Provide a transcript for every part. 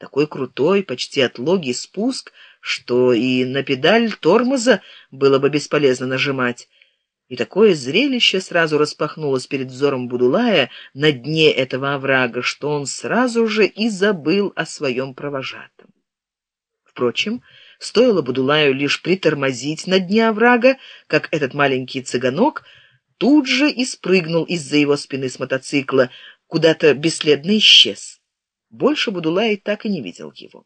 такой крутой, почти отлогий спуск, что и на педаль тормоза было бы бесполезно нажимать. И такое зрелище сразу распахнулось перед взором Будулая на дне этого оврага, что он сразу же и забыл о своем провожатом. Впрочем, стоило Будулаю лишь притормозить на дне оврага, как этот маленький цыганок тут же и спрыгнул из-за его спины с мотоцикла, куда-то бесследно исчез. Больше Будулай так и не видел его.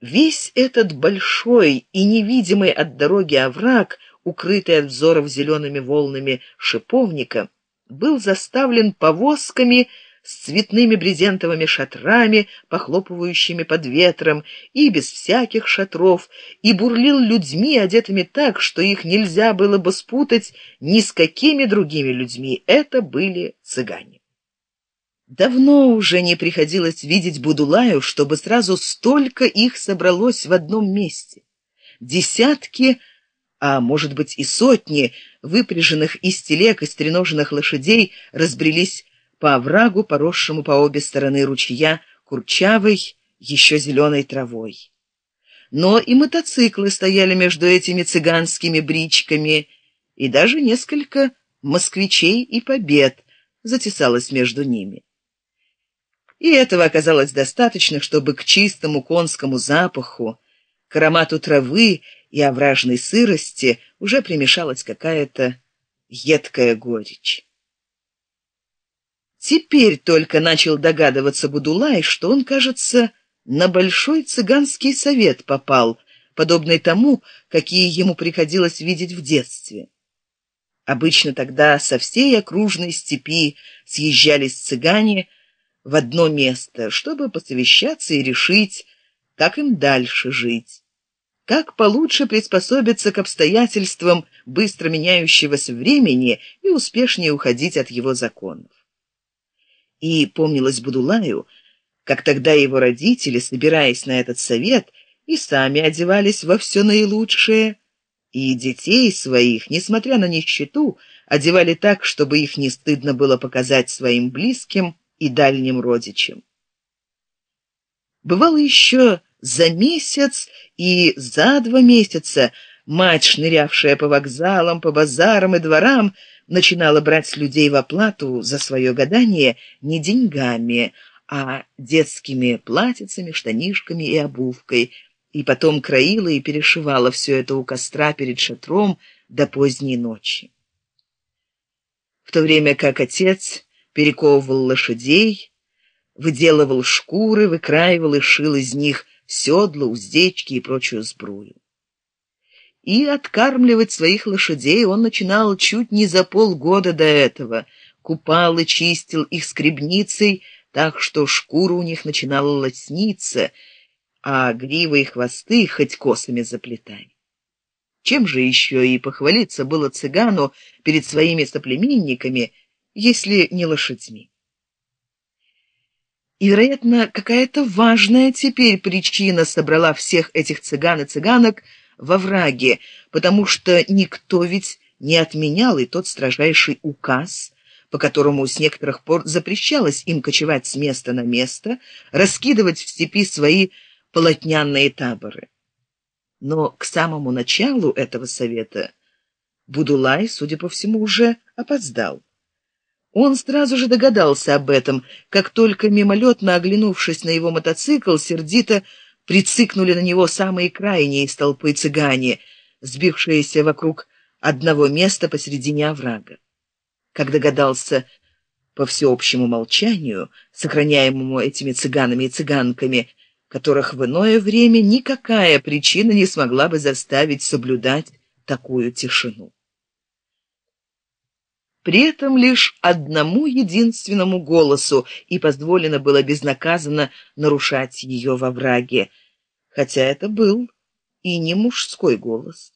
Весь этот большой и невидимый от дороги овраг, укрытый от взоров зелеными волнами шиповника, был заставлен повозками с цветными брезентовыми шатрами, похлопывающими под ветром, и без всяких шатров, и бурлил людьми, одетыми так, что их нельзя было бы спутать ни с какими другими людьми. Это были цыгане. Давно уже не приходилось видеть Будулаю, чтобы сразу столько их собралось в одном месте. Десятки, а может быть и сотни, выпряженных из телег и стреноженных лошадей разбрелись по оврагу, поросшему по обе стороны ручья, курчавой, еще зеленой травой. Но и мотоциклы стояли между этими цыганскими бричками, и даже несколько москвичей и побед затесалось между ними и этого оказалось достаточно, чтобы к чистому конскому запаху, к аромату травы и овражной сырости уже примешалась какая-то едкая горечь. Теперь только начал догадываться Будулай, что он, кажется, на большой цыганский совет попал, подобный тому, какие ему приходилось видеть в детстве. Обычно тогда со всей окружной степи съезжались цыгане, в одно место, чтобы посовещаться и решить, как им дальше жить, как получше приспособиться к обстоятельствам быстро меняющегося времени и успешнее уходить от его законов. И помнилось Будулаю, как тогда его родители, собираясь на этот совет, и сами одевались во все наилучшее, и детей своих, несмотря на нищету, одевали так, чтобы их не стыдно было показать своим близким, и дальним родичам. Бывало еще за месяц и за два месяца мать, шнырявшая по вокзалам, по базарам и дворам, начинала брать с людей в оплату за свое гадание не деньгами, а детскими платьицами, штанишками и обувкой, и потом краила и перешивала все это у костра перед шатром до поздней ночи. В то время как отец перековывал лошадей, выделывал шкуры, выкраивал и шил из них седла, уздечки и прочую сбрую. И откармливать своих лошадей он начинал чуть не за полгода до этого, купал и чистил их скребницей, так что шкура у них начинала лосниться, а гривы и хвосты хоть косами заплетай. Чем же еще и похвалиться было цыгану перед своими соплеменниками — если не лошадьми. И, вероятно, какая-то важная теперь причина собрала всех этих цыган и цыганок во враге, потому что никто ведь не отменял и тот строжайший указ, по которому с некоторых пор запрещалось им кочевать с места на место, раскидывать в степи свои полотняные таборы. Но к самому началу этого совета Будулай, судя по всему, уже опоздал. Он сразу же догадался об этом, как только мимолетно оглянувшись на его мотоцикл, сердито прицикнули на него самые крайние из толпы цыгане, сбившиеся вокруг одного места посередине оврага. Как догадался по всеобщему молчанию, сохраняемому этими цыганами и цыганками, которых в иное время никакая причина не смогла бы заставить соблюдать такую тишину. При этом лишь одному единственному голосу и позволено было безнаказанно нарушать ее во враге, хотя это был и не мужской голос.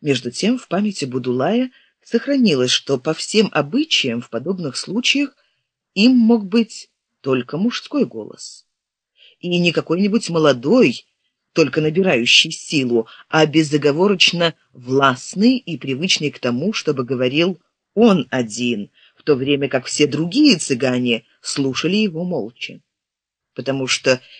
Между тем в памяти Будулая сохранилось, что по всем обычаям в подобных случаях им мог быть только мужской голос. И не какой-нибудь молодой, только набирающий силу, а безоговорочно властный и привычный к тому, чтобы говорил он один, в то время как все другие цыгане слушали его молча. потому что